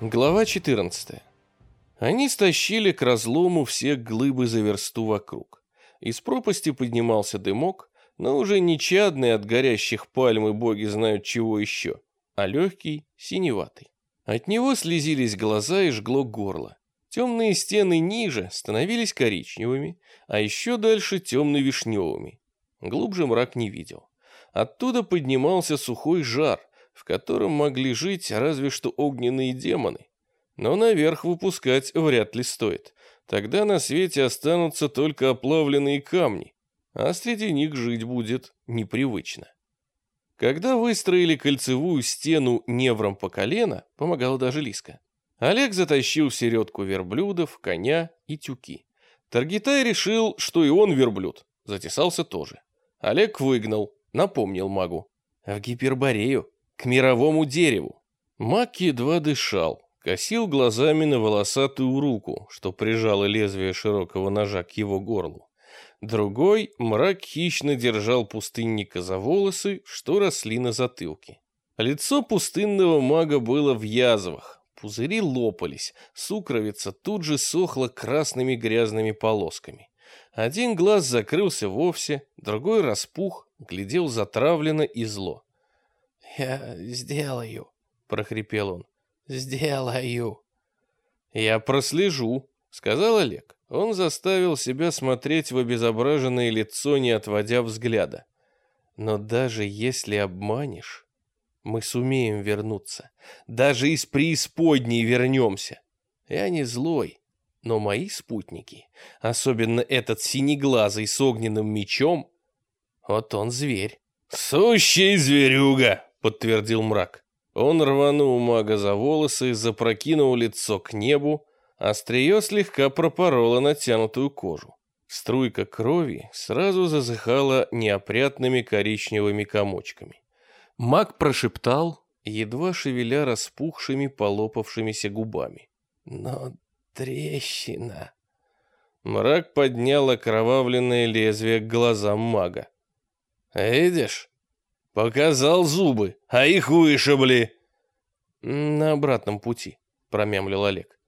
Глава 14. Они стащили к разлому все глыбы за версту вокруг. Из пропасти поднимался дымок, но уже не чадный от горящих пальм и боги знают чего еще, а легкий, синеватый. От него слезились глаза и жгло горло. Темные стены ниже становились коричневыми, а еще дальше темно-вишневыми. Глубже мрак не видел. Оттуда поднимался сухой жар, в котором могли жить разве что огненные демоны. Но наверх выпускать вряд ли стоит. Тогда на свете останутся только оплавленные камни, а среди них жить будет непривычно. Когда выстроили кольцевую стену невром по колено, помогала даже Лиска. Олег затащил в середку верблюдов, коня и тюки. Таргитай решил, что и он верблюд. Затесался тоже. Олег выгнал, напомнил магу. В Гиперборею к мировому дереву. Мак едва дышал, косил глазами на волосатую руку, что прижало лезвие широкого ножа к его горлу. Другой мрак хищно держал пустынника за волосы, что росли на затылке. Лицо пустынного мага было в язвах, пузыри лопались, сукровица тут же сохла красными грязными полосками. Один глаз закрылся вовсе, другой распух, глядел затравленно и зло. «Я сделаю», — прохрипел он. «Сделаю». «Я прослежу», — сказал Олег. Он заставил себя смотреть в обезображенное лицо, не отводя взгляда. «Но даже если обманешь, мы сумеем вернуться. Даже из преисподней вернемся. Я не злой, но мои спутники, особенно этот синеглазый с огненным мечом, вот он зверь». «Сущий зверюга!» — подтвердил мрак. Он рванул мага за волосы, запрокинул лицо к небу, острие слегка пропороло натянутую кожу. Струйка крови сразу зазыхала неопрятными коричневыми комочками. Маг прошептал, едва шевеля распухшими полопавшимися губами. «Но трещина...» Мрак поднял окровавленное лезвие к глазам мага. «Видишь, Показал зубы, а их вышибли. На обратном пути, промямлил Олег.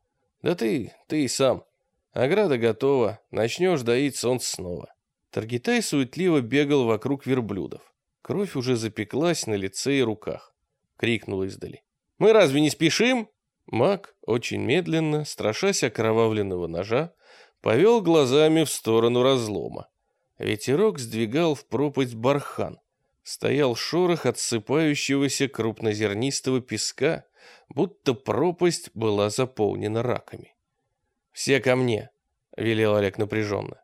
Да ты, ты и сам. Ограда готова, начнешь доить солнце снова. Таргитай суетливо бегал вокруг верблюдов. Кровь уже запеклась на лице и руках. Крикнул издали. «Мы разве не спешим?» Маг, очень медленно, страшась окровавленного ножа, повел глазами в сторону разлома. Ветерок сдвигал в пропасть бархан, стоял шорох отсыпающегося крупнозернистого песка, будто пропасть была заполнена раками. «Все ко мне», — велел Олег напряженно.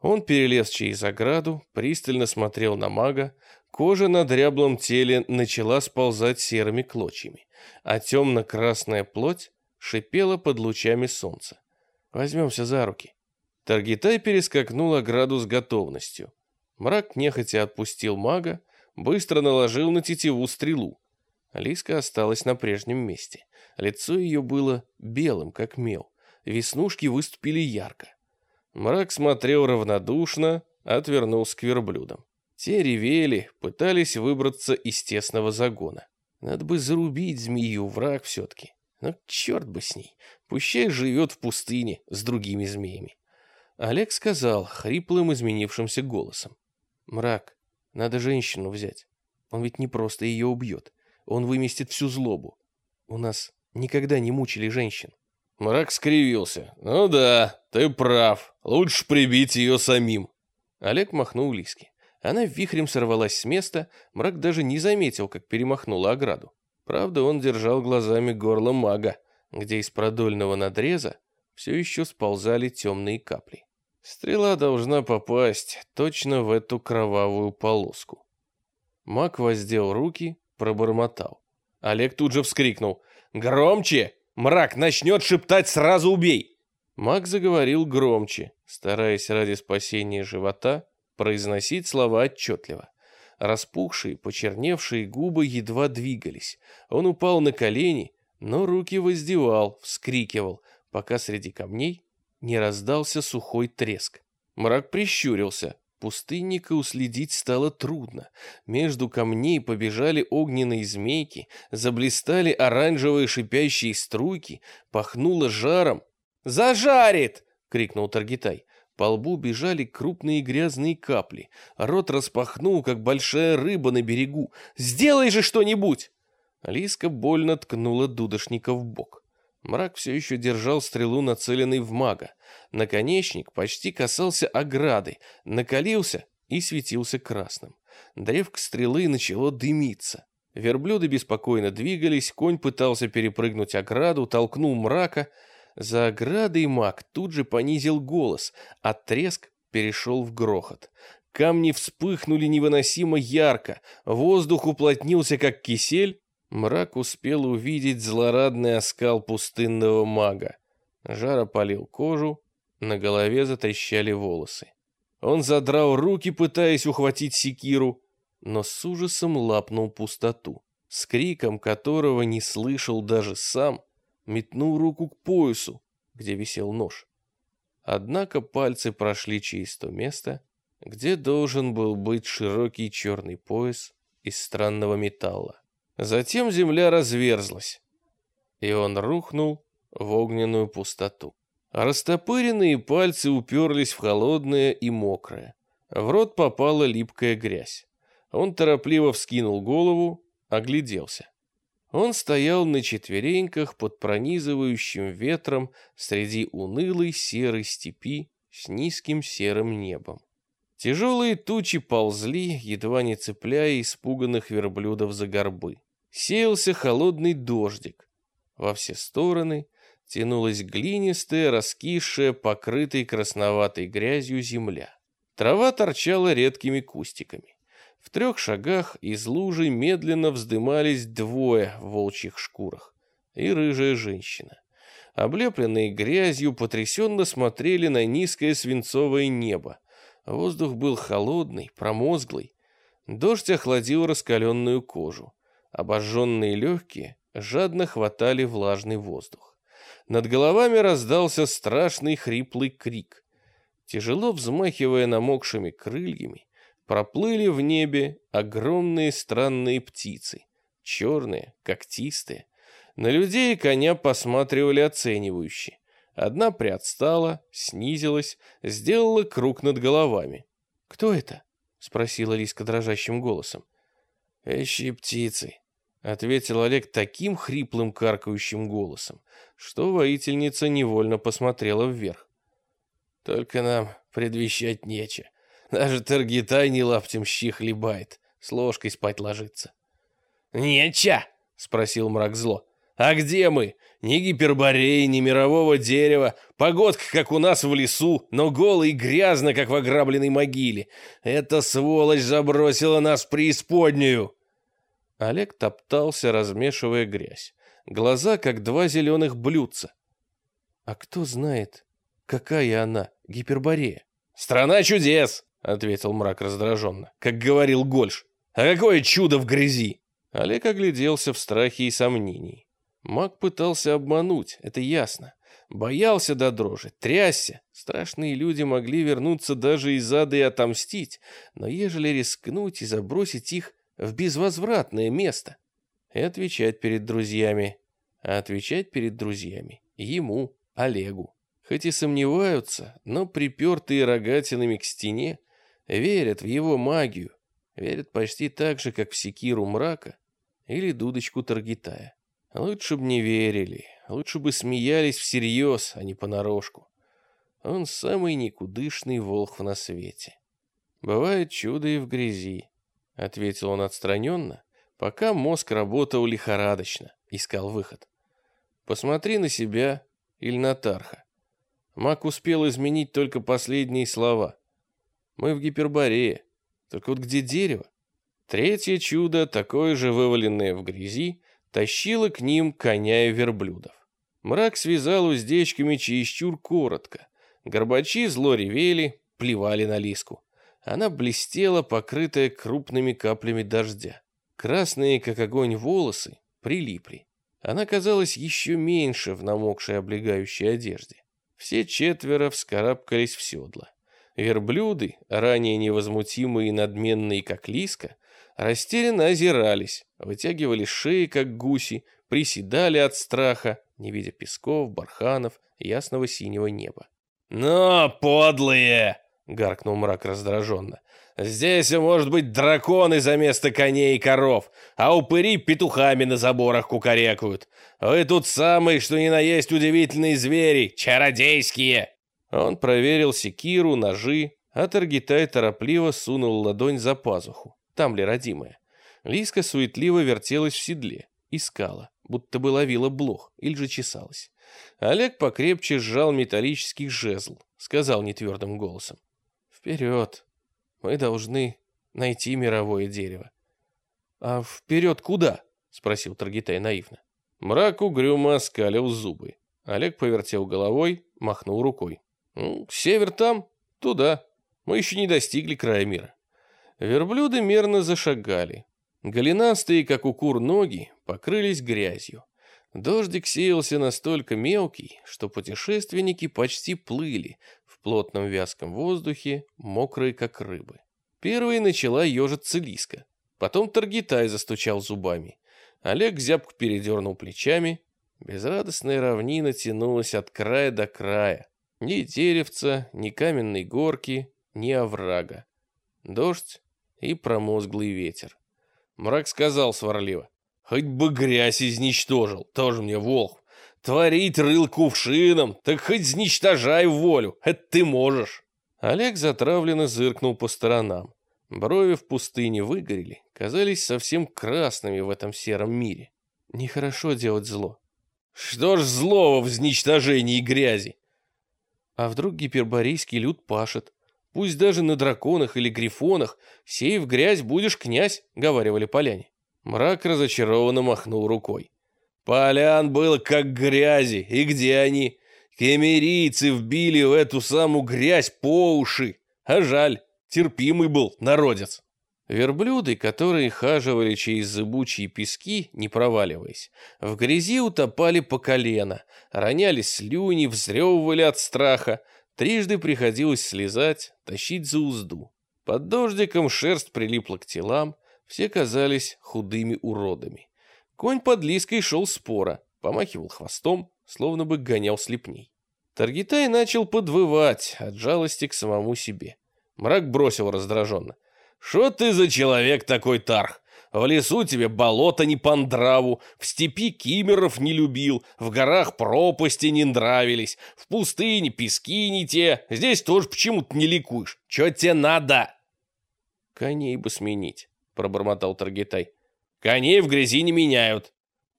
Он перелез через ограду, пристально смотрел на мага, кожа на дряблом теле начала сползать серыми клочьями, а темно-красная плоть шипела под лучами солнца. «Возьмемся за руки». Таргитай перескакнул ограду с готовностью. Мрак нехотя отпустил мага, быстро наложил на тетиву стрелу. Алиска осталась на прежнем месте. Лицо ее было белым, как мел. Веснушки выступили ярко. Мрак смотрел равнодушно, отвернулся к верблюдам. Те ревели, пытались выбраться из тесного загона. Надо бы зарубить змею, враг все-таки. Но черт бы с ней, пущай живет в пустыне с другими змеями. Олег сказал хриплым изменившимся голосом. «Мрак, надо женщину взять. Он ведь не просто ее убьет. Он выместит всю злобу. У нас никогда не мучили женщин. Мрак скривился. «Ну да, ты прав. Лучше прибить ее самим». Олег махнул Лиске. Она вихрем сорвалась с места, мрак даже не заметил, как перемахнула ограду. Правда, он держал глазами горло мага, где из продольного надреза все еще сползали темные капли. Стрела должна попасть точно в эту кровавую полоску. Мак воздел руки, пробормотал. Олег тут же вскрикнул. «Громче! Мрак начнет шептать, сразу убей!» Мак заговорил громче, стараясь ради спасения живота произносить слова отчетливо. Распухшие, почерневшие губы едва двигались. Он упал на колени, но руки воздевал, вскрикивал, пока среди камней не раздался сухой треск. Мрак прищурился, пустынника уследить стало трудно. Между камней побежали огненные змейки, заблистали оранжевые шипящие струйки, пахнуло жаром. «Зажарит!» — крикнул Таргитай. По лбу бежали крупные грязные капли. Рот распахнул, как большая рыба на берегу. «Сделай же что-нибудь!» Лиска больно ткнула дудошника в бок. Мрак все еще держал стрелу, нацеленной в мага. Наконечник почти касался ограды, накалился и светился красным. Древко стрелы начало дымиться. Верблюды беспокойно двигались, конь пытался перепрыгнуть ограду, толкнул мрака. За оградой маг тут же понизил голос, а треск перешел в грохот. Камни вспыхнули невыносимо ярко, воздух уплотнился, как кисель, Мрак успел увидеть злорадный оскал пустынного мага. Жар опалил кожу, на голове затрещали волосы. Он задрал руки, пытаясь ухватить секиру, но с ужасом лапнул пустоту, с криком которого не слышал даже сам, метнул руку к поясу, где висел нож. Однако пальцы прошли через то место, где должен был быть широкий черный пояс из странного металла. Затем земля разверзлась, и он рухнул в огненную пустоту. Растопыренные пальцы уперлись в холодное и мокрое. В рот попала липкая грязь. Он торопливо вскинул голову, огляделся. Он стоял на четвереньках под пронизывающим ветром среди унылой серой степи с низким серым небом. Тяжелые тучи ползли, едва не цепляя испуганных верблюдов за горбы. Сеялся холодный дождик. Во все стороны тянулась глинистая, раскисшая, покрытая красноватой грязью земля. Трава торчала редкими кустиками. В трех шагах из лужи медленно вздымались двое в волчьих шкурах и рыжая женщина. Облепленные грязью, потрясенно смотрели на низкое свинцовое небо. Воздух был холодный, промозглый. Дождь охладил раскаленную кожу. Обожженные легкие жадно хватали влажный воздух. Над головами раздался страшный хриплый крик. Тяжело взмахивая намокшими крыльями, проплыли в небе огромные странные птицы, черные, когтистые. На людей и коня посматривали оценивающе. Одна приотстала, снизилась, сделала круг над головами. «Кто это?» — спросила Лиска дрожащим голосом. «Эщи птицы», ответил Олег таким хриплым каркающим голосом, что воительница невольно посмотрела вверх. Только нам предвещать нече. Даже Таргитай не лаптем щи хлебает, с ложкой спать ложится. «Неча!» — спросил мрак зло. «А где мы? Ни гипербореи, ни мирового дерева, погодка, как у нас в лесу, но голо и грязно, как в ограбленной могиле. Эта сволочь забросила нас в преисподнюю!» Олег топтался, размешивая грязь. Глаза, как два зеленых блюдца. А кто знает, какая она, гиперборея? «Страна чудес!» — ответил мрак раздраженно, как говорил Гольш. «А какое чудо в грязи!» Олег огляделся в страхе и сомнении. Маг пытался обмануть, это ясно. Боялся до дрожи, трясся. Страшные люди могли вернуться даже из ада и отомстить, но ежели рискнуть и забросить их в безвозвратное место. И отвечать перед друзьями. А отвечать перед друзьями ему, Олегу. Хоть и сомневаются, но припертые рогатинами к стене, верят в его магию, верят почти так же, как в секиру мрака или дудочку Таргитая. Лучше бы не верили, лучше бы смеялись всерьез, а не понарошку. Он самый никудышный волх на свете. Бывает чудо и в грязи. — ответил он отстраненно, пока мозг работал лихорадочно, искал выход. «Посмотри на себя или на Тарха». Мак успел изменить только последние слова. «Мы в Гиперборее. Только вот где дерево?» Третье чудо, такое же вываленное в грязи, тащило к ним коня и верблюдов. Мрак связал уздечками чересчур коротко. Горбачи зло ревели, плевали на лиску. Она блестела, покрытая крупными каплями дождя. Красные, как огонь, волосы прилипли. Она казалась еще меньше в намокшей облегающей одежде. Все четверо вскарабкались в седла. Верблюды, ранее невозмутимые и надменные, как лиска, растерянно озирались, вытягивали шеи, как гуси, приседали от страха, не видя песков, барханов, ясного синего неба. «Но, подлые!» — гаркнул мрак раздраженно. «Здесь, может быть, драконы за место коней и коров, а упыри петухами на заборах кукарекают. Вы тут самые, что ни на есть удивительные звери, чародейские!» Он проверил секиру, ножи, а Таргитай торопливо сунул ладонь за пазуху. Там ли родимая? Лиска суетливо вертелась в седле, искала, будто бы ловила блох или же чесалась. Олег покрепче сжал металлический жезл, сказал нетвердым голосом. «Вперед! Мы должны найти мировое дерево». «А вперед куда?» — спросил Таргитай наивно. Мрак угрюмо оскалил зубы. Олег повертел головой, махнул рукой. «Ну, север там, туда. Мы еще не достигли края мира». Верблюды мерно зашагали. Голенастые, как у кур, ноги покрылись грязью. Дождик сеялся настолько мелкий, что путешественники почти плыли плотном вязком воздухе, мокрые, как рыбы. Первой начала ежиться Лиска. Потом Таргитай застучал зубами. Олег зябко передернул плечами. Безрадостная равнина тянулась от края до края. Ни деревца, ни каменной горки, ни оврага. Дождь и промозглый ветер. Мрак сказал сварливо. Хоть бы грязь изничтожил, тоже мне волк. Творить рыл кувшином, так хоть изничтожай волю, это ты можешь. Олег затравленно зыркнул по сторонам. Брови в пустыне выгорели, казались совсем красными в этом сером мире. Нехорошо делать зло. Что ж злого в изничтожении грязи? А вдруг гиперборейский люд пашет? Пусть даже на драконах или грифонах, сей в грязь будешь князь, говаривали поляне. Мрак разочарованно махнул рукой. Полян было как грязи, и где они? Кемерийцы вбили в эту самую грязь по уши. А жаль, терпимый был народец. Верблюды, которые хаживали через зыбучие пески, не проваливаясь, в грязи утопали по колено, роняли слюни, взрёвывали от страха. Трижды приходилось слезать, тащить за узду. Под дождиком шерсть прилипла к телам, все казались худыми уродами. Конь под лиской шел спора, помахивал хвостом, словно бы гонял слепней. Таргитай начал подвывать от жалости к самому себе. Мрак бросил раздраженно. «Что ты за человек такой, Тарх? В лесу тебе болото не по нраву, в степи кимеров не любил, в горах пропасти не нравились, в пустыне пески не те, здесь тоже почему-то не ликуешь. Че тебе надо?» «Коней бы сменить», — пробормотал Таргитай. «Коней в грязи не меняют».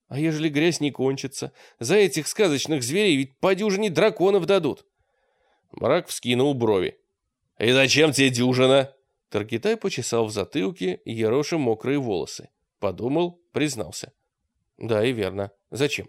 «А ежели грязь не кончится? За этих сказочных зверей ведь по дюжине драконов дадут». Мрак вскинул брови. «И зачем тебе дюжина?» Таргитай почесал в затылке ероши мокрые волосы. Подумал, признался. «Да, и верно. Зачем?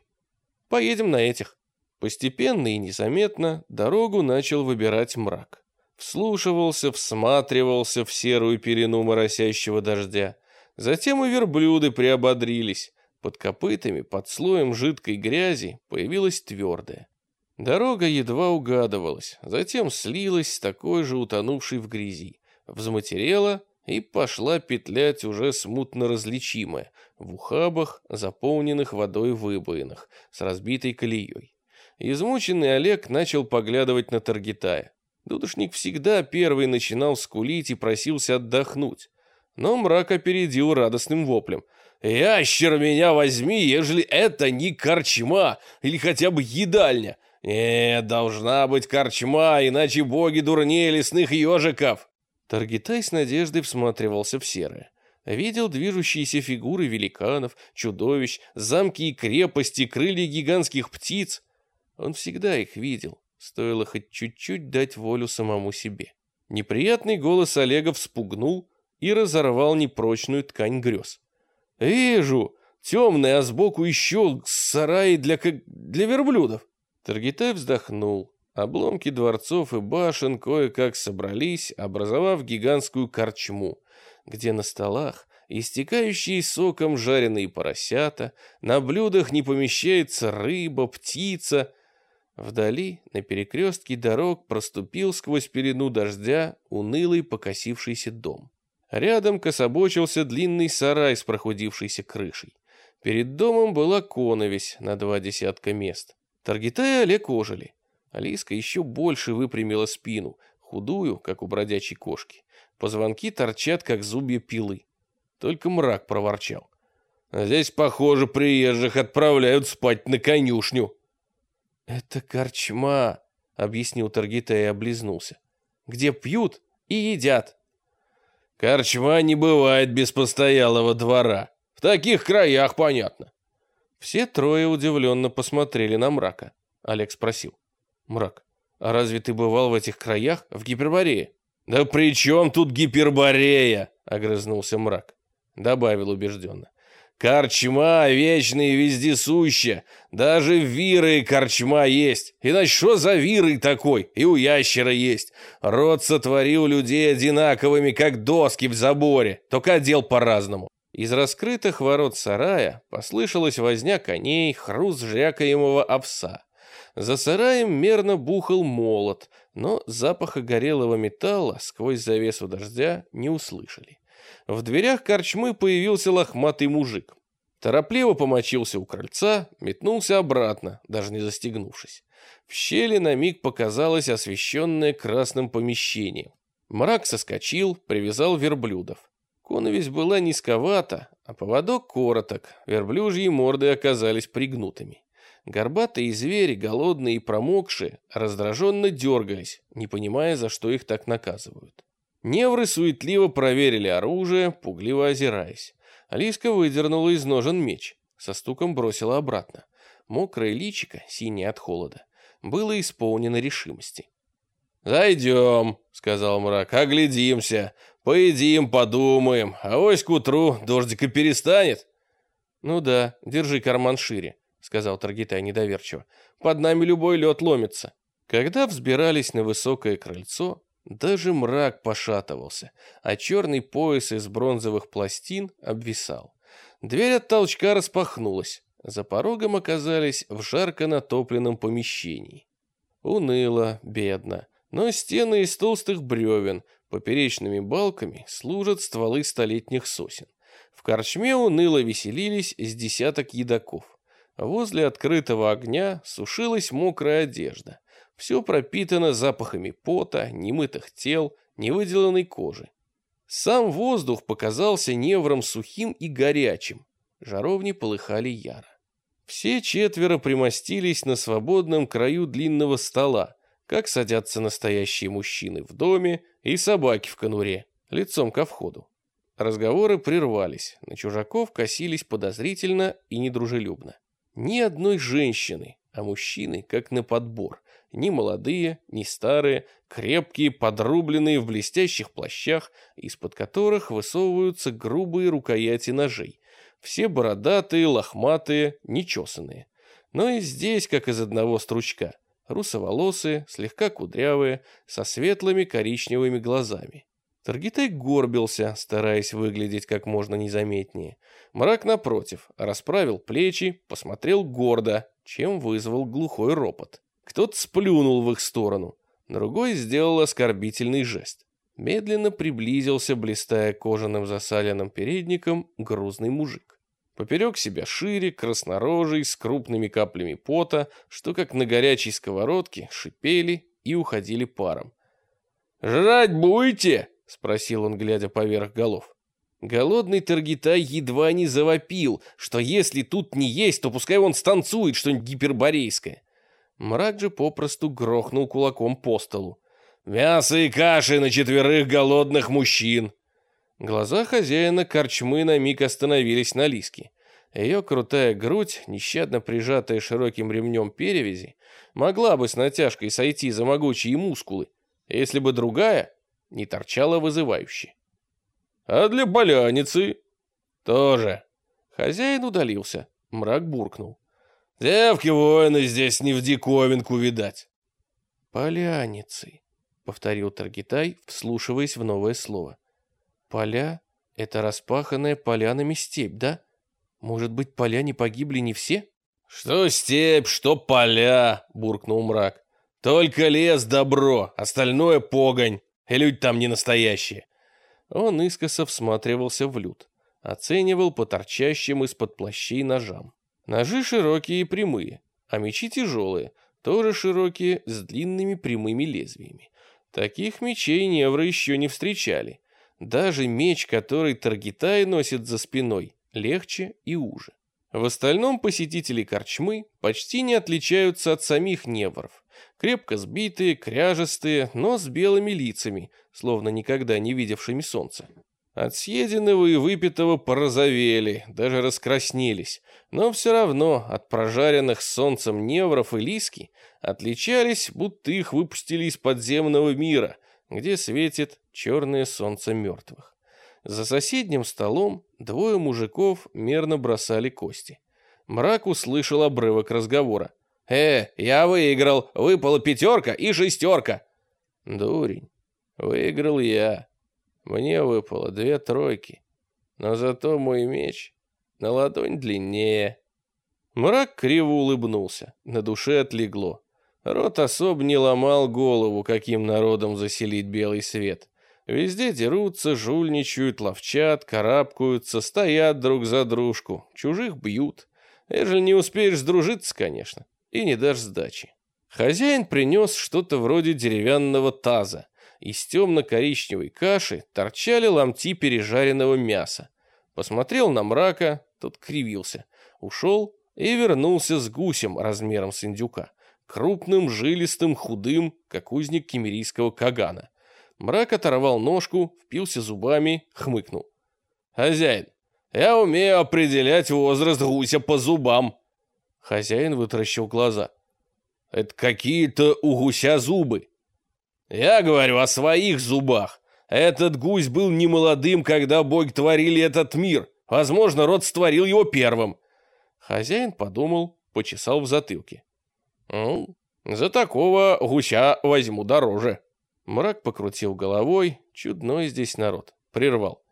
Поедем на этих». Постепенно и незаметно дорогу начал выбирать мрак вслушивался, всматривался в серую перену моросящего дождя. Затем и верблюды приободрились. Под копытами, под слоем жидкой грязи, появилась твердая. Дорога едва угадывалась, затем слилась с такой же утонувшей в грязи, взматерела и пошла петлять уже смутно различимая, в ухабах, заполненных водой выбоинах, с разбитой колеей. Измученный Олег начал поглядывать на Таргитая. Дудушник всегда первый начинал скулить и просился отдохнуть. Но мрак опередил радостным воплем. «Ящер меня возьми, ежели это не корчма или хотя бы едальня. Нет, должна быть корчма, иначе боги дурнее лесных ежиков». Таргитай с надеждой всматривался в серое. Видел движущиеся фигуры великанов, чудовищ, замки и крепости, крылья гигантских птиц. Он всегда их видел, Стоило хоть чуть-чуть дать волю самому себе. Неприятный голос Олега вспугнул и разорвал непрочную ткань грез. «Вижу! Темный, а сбоку еще сараи для, для верблюдов!» Таргитай вздохнул. Обломки дворцов и башен кое-как собрались, образовав гигантскую корчму, где на столах истекающие соком жареные поросята, на блюдах не помещается рыба, птица — Вдали, на перекрестке дорог, проступил сквозь пелену дождя унылый покосившийся дом. Рядом кособочился длинный сарай с прохудившейся крышей. Перед домом была коновесь на два десятка мест. Таргита и Олег ожили. Алиска еще больше выпрямила спину, худую, как у бродячей кошки. Позвонки торчат, как зубья пилы. Только мрак проворчал. «Здесь, похоже, приезжих отправляют спать на конюшню». «Это корчма», — объяснил Таргита и облизнулся. «Где пьют и едят». «Корчма не бывает без постоялого двора. В таких краях, понятно». Все трое удивленно посмотрели на мрака. Олег спросил. «Мрак, а разве ты бывал в этих краях, в Гиперборее?» «Да при чем тут Гиперборея?» — огрызнулся мрак. Добавил убежденно. Корчма вечная и вездесущая. Даже виры корчма есть. Иначе что за виры такой? И у ящера есть. Род сотворил людей одинаковыми, как доски в заборе. Только одел по-разному. Из раскрытых ворот сарая послышалась возня коней, хруст жрякаемого овса. За сараем мерно бухал молот, но запаха горелого металла сквозь завесу дождя не услышали. В дверях корчмы появился лохматый мужик. Торопливо помочился у крыльца, метнулся обратно, даже не застегнувшись. В щели на миг показалось освещенное красным помещение. Мрак соскочил, привязал верблюдов. Коновесь была низковата, а поводок короток, верблюжьи морды оказались пригнутыми. Горбатые звери, голодные и промокшие, раздраженно дергались, не понимая, за что их так наказывают. Невры суетливо проверили оружие, пугливо озираясь. Алиска выдернула из ножен меч, со стуком бросила обратно. Мокрое личико, синее от холода, было исполнено решимости. «Зайдем», — сказал мрак, — «оглядимся, поедим, подумаем, а ось к утру дождика перестанет». «Ну да, держи карман шире», сказал Таргитай недоверчиво. Под нами любой лед ломится. Когда взбирались на высокое крыльцо, даже мрак пошатывался, а черный пояс из бронзовых пластин обвисал. Дверь от толчка распахнулась. За порогом оказались в жарко натопленном помещении. Уныло, бедно, но стены из толстых бревен, поперечными балками служат стволы столетних сосен. В корчме уныло веселились с десяток едоков. Возле открытого огня сушилась мокрая одежда. Все пропитано запахами пота, немытых тел, невыделанной кожи. Сам воздух показался невром сухим и горячим. Жаровни полыхали яро. Все четверо примостились на свободном краю длинного стола, как садятся настоящие мужчины в доме и собаки в конуре, лицом ко входу. Разговоры прервались, на чужаков косились подозрительно и недружелюбно. Ни одной женщины, а мужчины как на подбор. Ни молодые, ни старые, крепкие, подрубленные в блестящих плащах, из-под которых высовываются грубые рукояти ножей. Все бородатые, лохматые, нечесанные. Но и здесь, как из одного стручка, русоволосые, слегка кудрявые, со светлыми коричневыми глазами. Таргитай горбился, стараясь выглядеть как можно незаметнее. Мрак, напротив, расправил плечи, посмотрел гордо, чем вызвал глухой ропот. Кто-то сплюнул в их сторону, другой сделал оскорбительный жест. Медленно приблизился, блистая кожаным засаленным передником, грузный мужик. Поперек себя шире, краснорожий, с крупными каплями пота, что как на горячей сковородке шипели и уходили паром. «Жрать будете?» — спросил он, глядя поверх голов. Голодный Таргитай едва не завопил, что если тут не есть, то пускай он станцует что-нибудь гиперборейское. Мрак же попросту грохнул кулаком по столу. «Мясо и каши на четверых голодных мужчин!» Глаза хозяина корчмы на миг остановились на Лиске. Ее крутая грудь, нещадно прижатая широким ремнем перевязи, могла бы с натяжкой сойти за могучие мускулы, если бы другая не торчала вызывающе. «А для поляницы?» «Тоже». Хозяин удалился. Мрак буркнул. «Девки-воины здесь не в диковинку видать». «Поляницы», — повторил Таргитай, вслушиваясь в новое слово. «Поля — это распаханная полянами степь, да? Может быть, поля не погибли не все?» «Что степь, что поля!» — буркнул мрак. «Только лес добро, остальное погонь, и люди там не настоящие». Он искоса всматривался в люд, оценивал по торчащим из-под плащей ножам. Ножи широкие и прямые, а мечи тяжелые, тоже широкие, с длинными прямыми лезвиями. Таких мечей невры еще не встречали. Даже меч, который Таргитай носит за спиной, легче и уже. В остальном посетители корчмы почти не отличаются от самих невров. Крепко сбитые, кряжестые, но с белыми лицами, словно никогда не видевшими солнца. От съеденного и выпитого порозовели, даже раскраснелись, но все равно от прожаренных солнцем невров и лиски отличались, будто их выпустили из подземного мира, где светит черное солнце мертвых. За соседним столом двое мужиков мерно бросали кости. Мрак услышал обрывок разговора. «Э, я выиграл, выпала пятерка и шестерка!» «Дурень, выиграл я. Мне выпало две тройки, но зато мой меч на ладонь длиннее». Мрак криво улыбнулся, на душе отлегло. Рот особо не ломал голову, каким народом заселить белый свет. Везде дерутся, жульничают, ловчат, карабкаются, стоят друг за дружку, чужих бьют. Ежели не успеешь сдружиться, конечно, и не дашь сдачи. Хозяин принес что-то вроде деревянного таза. Из темно-коричневой каши торчали ломти пережаренного мяса. Посмотрел на мрака, тот кривился. Ушел и вернулся с гусем размером с индюка. Крупным, жилистым, худым, как узник кемерийского кагана. Мрак оторвал ножку, впился зубами, хмыкнул. «Хозяин, я умею определять возраст гуся по зубам». Хозяин вытаращил глаза. «Это какие-то у гуся зубы». «Я говорю о своих зубах. Этот гусь был немолодым, когда боги творили этот мир. Возможно, род створил его первым». Хозяин подумал, почесал в затылке. «Ну, за такого гуся возьму дороже». Мрак покрутил головой, чудной здесь народ, прервал.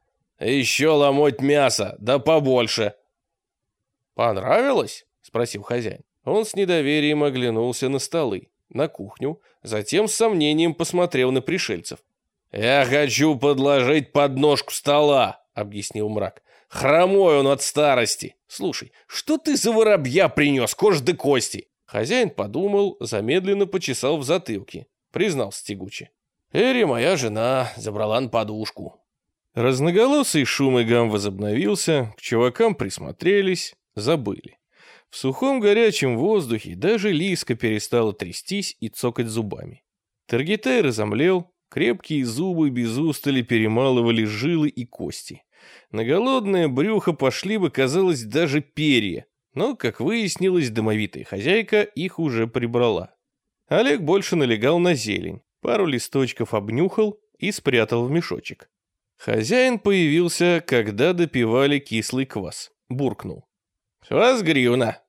«Еще ломоть мясо, да побольше!» «Понравилось?» — спросил хозяин. Он с недоверием оглянулся на столы, на кухню, затем с сомнением посмотрел на пришельцев. «Я хочу подложить подножку стола», — объяснил мрак. «Хромой он от старости. Слушай, что ты за воробья принес, кож да кости?» Хозяин подумал, замедленно почесал в затылке, признал стегуче. Эри, моя жена, забрала на подушку. Разноголосый шум и гам возобновился, к чувакам присмотрелись, забыли. В сухом горячем воздухе даже Лиска перестала трястись и цокать зубами. Таргитай разомлел, крепкие зубы без устали перемалывали жилы и кости. На голодное брюхо пошли бы, казалось, даже перья, но, как выяснилось, домовитая хозяйка их уже прибрала. Олег больше налегал на зелень, пару листочков обнюхал и спрятал в мешочек. Хозяин появился, когда допивали кислый квас. Буркнул. «Вас гривна!»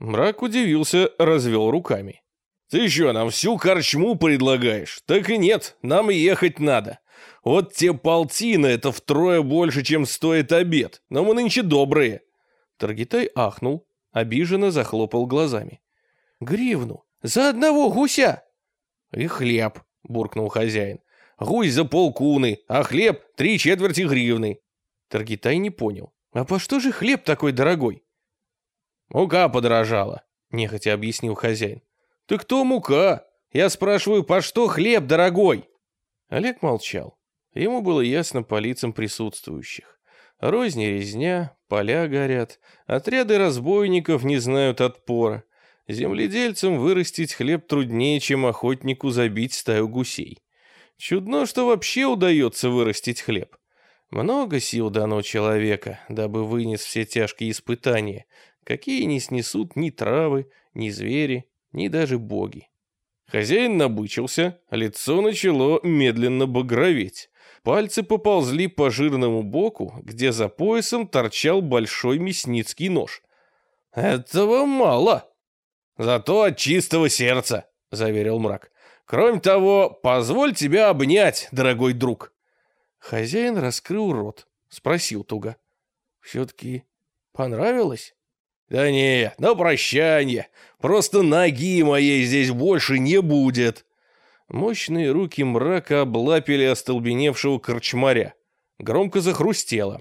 Мрак удивился, развел руками. «Ты что, нам всю корчму предлагаешь? Так и нет, нам ехать надо. Вот те полтины, это втрое больше, чем стоит обед, но мы нынче добрые». Таргитай ахнул, обиженно захлопал глазами. «Гривну? За одного гуся?» «И хлеб», — буркнул хозяин. «Гусь за полкуны, а хлеб — три четверти гривны». Таргитай не понял. «А по что же хлеб такой дорогой?» «Мука подорожала», — нехотя объяснил хозяин. «Ты кто мука? Я спрашиваю, по что хлеб дорогой?» Олег молчал. Ему было ясно по лицам присутствующих. Розни резня, поля горят, отряды разбойников не знают отпора. Земледельцам вырастить хлеб труднее, чем охотнику забить стаю гусей. Чудно, что вообще удается вырастить хлеб. Много сил дано человека, дабы вынес все тяжкие испытания, какие не снесут ни травы, ни звери, ни даже боги. Хозяин набычился, лицо начало медленно багроветь. Пальцы поползли по жирному боку, где за поясом торчал большой мясницкий нож. «Этого мало!» Зато от чистого сердца, заверил мрак. Кроме того, позволь тебя обнять, дорогой друг. Хозяин раскрыл рот, спросил туго. Все-таки понравилось? Да не, на прощание. Просто ноги моей здесь больше не будет. Мощные руки мрака облапили остолбеневшего корчмаря. Громко захрустело.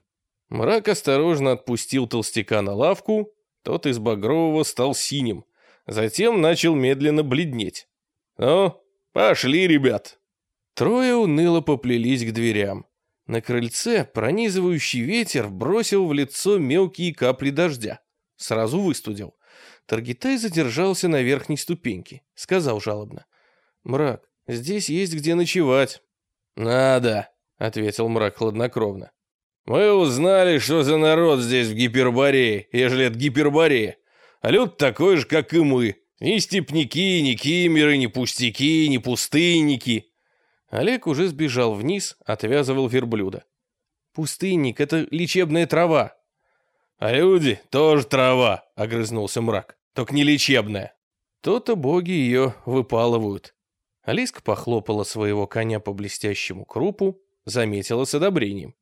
Мрак осторожно отпустил толстяка на лавку, тот из багрового стал синим. Затем начал медленно бледнеть. «Ну, пошли, ребят!» Трое уныло поплелись к дверям. На крыльце пронизывающий ветер бросил в лицо мелкие капли дождя. Сразу выстудил. Таргитай задержался на верхней ступеньке. Сказал жалобно. «Мрак, здесь есть где ночевать». «Надо», — ответил мрак хладнокровно. «Мы узнали, что за народ здесь в Гиперборее, ежели это Гиперборея. А люд такой же, как и мы. Ни степняки, ни кимеры, ни пустяки, ни пустынники. Олег уже сбежал вниз, отвязывал верблюда. «Пустынник — это лечебная трава». «А люди тоже трава», — огрызнулся мрак. «Только не лечебная». То-то боги ее выпалывают. Алиска похлопала своего коня по блестящему крупу, заметила с одобрением.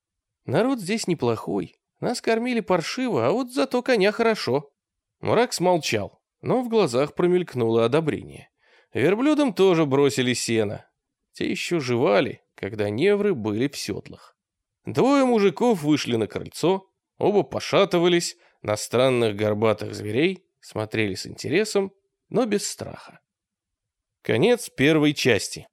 «Народ здесь неплохой. Нас кормили паршиво, а вот зато коня хорошо». Мрак смолчал, но в глазах промелькнуло одобрение. Верблюдам тоже бросили сено, те еще жевали, когда невры были в седлах. Двое мужиков вышли на крыльцо, оба пошатывались на странных горбатых зверей, смотрели с интересом, но без страха. Конец первой части.